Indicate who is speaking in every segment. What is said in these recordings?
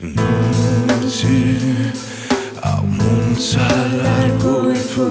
Speaker 1: Noche a un salar y fue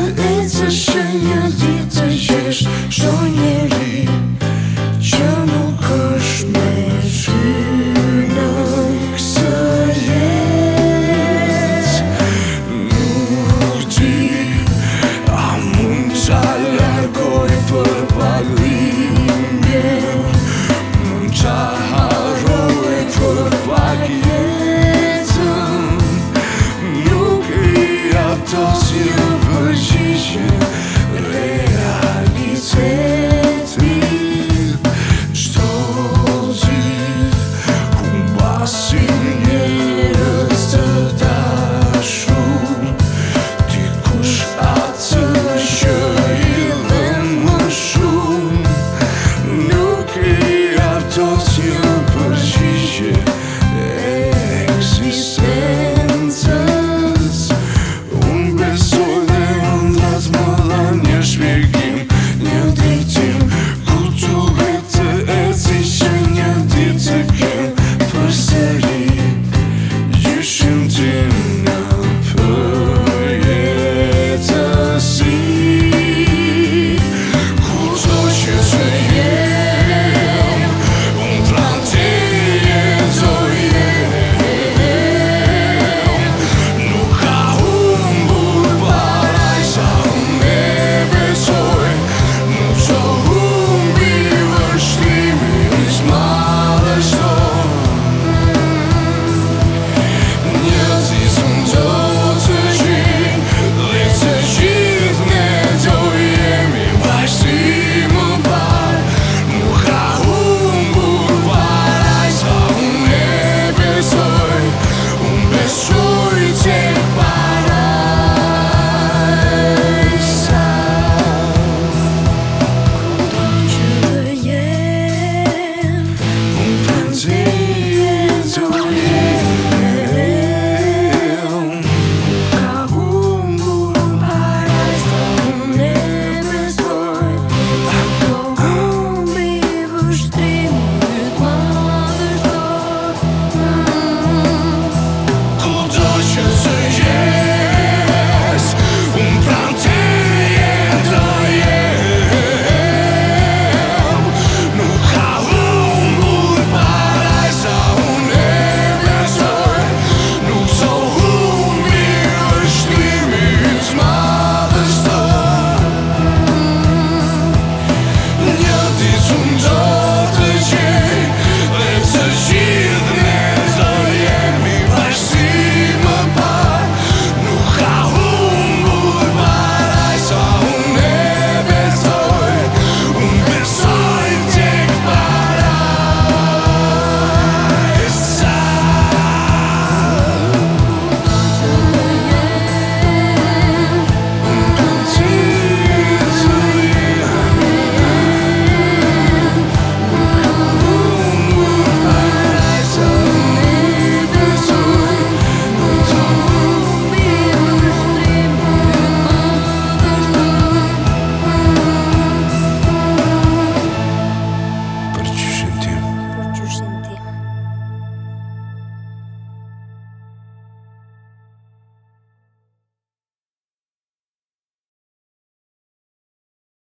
Speaker 1: rejoice you